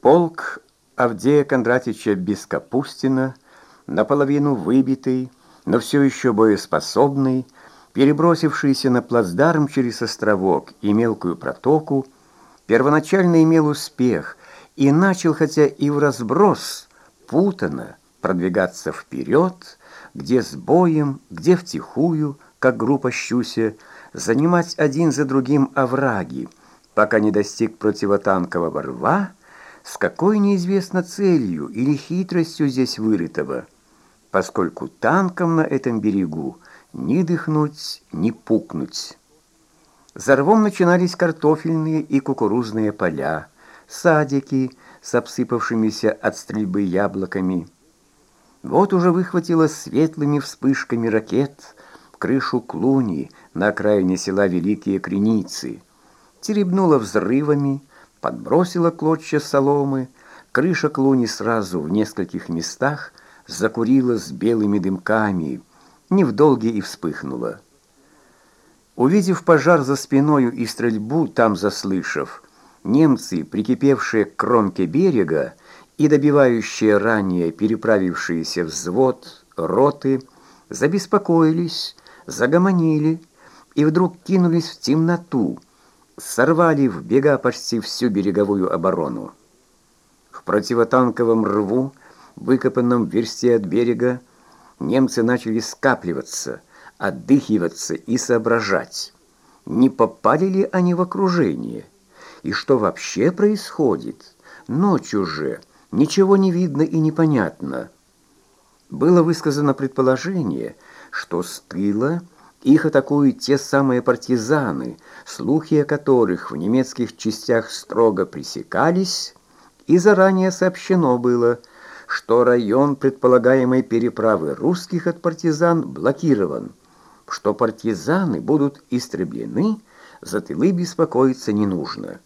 Полк Авдея Кондратича Бескапустина, наполовину выбитый, но все еще боеспособный, перебросившийся на плацдарм через островок и мелкую протоку, первоначально имел успех и начал, хотя и в разброс, путано продвигаться вперед, где с боем, где втихую, как группа щуся, занимать один за другим овраги, пока не достиг противотанкового рва, с какой неизвестно целью или хитростью здесь вырытого, поскольку танкам на этом берегу ни дыхнуть, ни пукнуть. За рвом начинались картофельные и кукурузные поля, садики с обсыпавшимися от стрельбы яблоками. Вот уже выхватила светлыми вспышками ракет крышу клуни на окраине села Великие Креницы, теребнула взрывами, подбросила клочья соломы, крыша клуни сразу в нескольких местах закурила с белыми дымками, не в долге и вспыхнула. Увидев пожар за спиною и стрельбу там заслышав, немцы, прикипевшие к кромке берега и добивающие ранее переправившиеся взвод, роты, забеспокоились, загомонили и вдруг кинулись в темноту, сорвали в бега почти всю береговую оборону. В противотанковом рву, выкопанном в версте от берега, немцы начали скапливаться, отдыхиваться и соображать, не попали ли они в окружение, и что вообще происходит. Ночью же ничего не видно и непонятно. Было высказано предположение, что с тыла их атакуют те самые партизаны, слухи о которых в немецких частях строго пресекались, и заранее сообщено было, что район предполагаемой переправы русских от партизан блокирован, что партизаны будут истреблены, за тылы беспокоиться не нужно.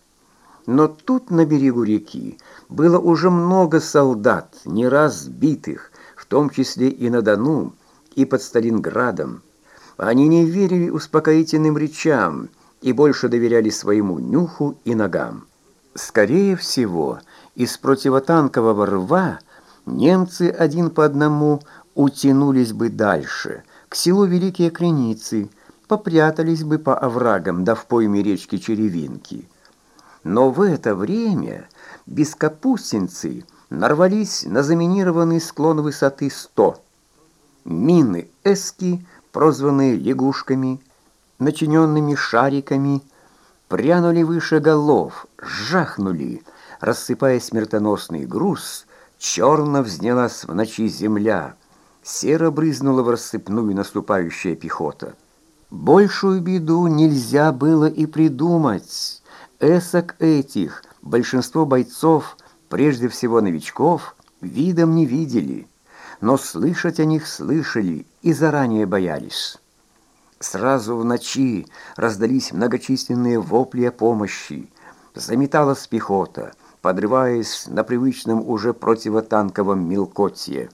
Но тут на берегу реки было уже много солдат, не раз сбитых, в том числе и на Дону, и под Сталинградом. Они не верили успокоительным речам и больше доверяли своему нюху и ногам. Скорее всего, из противотанкового рва немцы один по одному утянулись бы дальше, к селу Великие Креницы, попрятались бы по оврагам да в пойме речки Черевинки. Но в это время бескапустинцы нарвались на заминированный склон высоты 100. Мины «Эски» прозванные лягушками, начиненными шариками, прянули выше голов, жахнули, рассыпая смертоносный груз, черно взнялась в ночи земля, серо брызнула в рассыпную наступающая пехота. Большую беду нельзя было и придумать. Эсок этих большинство бойцов, прежде всего новичков, видом не видели но слышать о них слышали и заранее боялись. Сразу в ночи раздались многочисленные вопли о помощи. Заметалась пехота, подрываясь на привычном уже противотанковом мелкотье.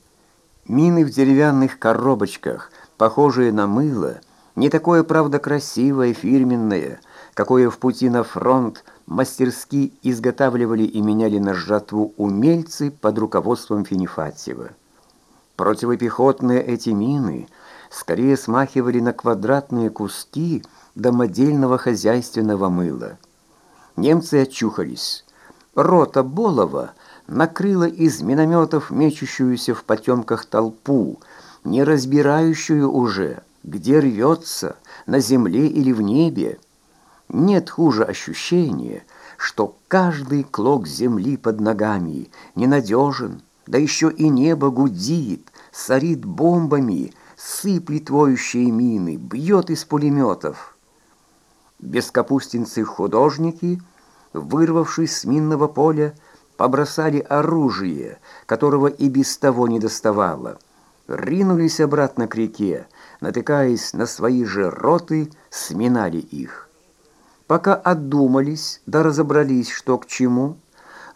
Мины в деревянных коробочках, похожие на мыло, не такое, правда, красивое, фирменное, какое в пути на фронт мастерски изготавливали и меняли на жатву умельцы под руководством Финифатьева. Противопехотные эти мины скорее смахивали на квадратные куски домодельного хозяйственного мыла. Немцы очухались. Рота Болова накрыла из минометов мечущуюся в потемках толпу, не разбирающую уже, где рвется, на земле или в небе. Нет хуже ощущения, что каждый клок земли под ногами ненадежен, да еще и небо гудит, сорит бомбами, сыплет воющие мины, бьет из пулеметов. Бескапустинцы-художники, вырвавшись с минного поля, побросали оружие, которого и без того не доставало, ринулись обратно к реке, натыкаясь на свои же роты, сминали их. Пока отдумались да разобрались, что к чему,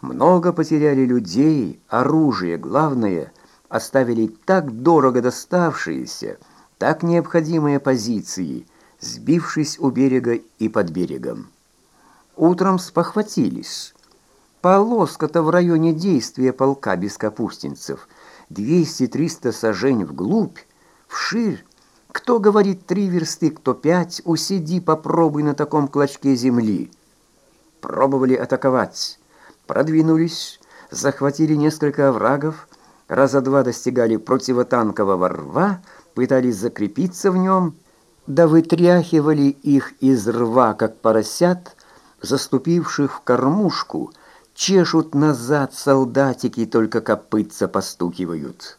много потеряли людей, оружие, главное — оставили так дорого доставшиеся, так необходимые позиции, сбившись у берега и под берегом. Утром спохватились. полоска-то в районе действия полка бескапустинцев. 200-300 сажень вглубь, вширь. Кто говорит три версты, кто пять, усиди, попробуй на таком клочке земли. Пробовали атаковать, продвинулись, захватили несколько оврагов, раза два достигали противотанкового рва, пытались закрепиться в нем, да вытряхивали их из рва, как поросят, заступивших в кормушку, чешут назад солдатики, только копытца постукивают».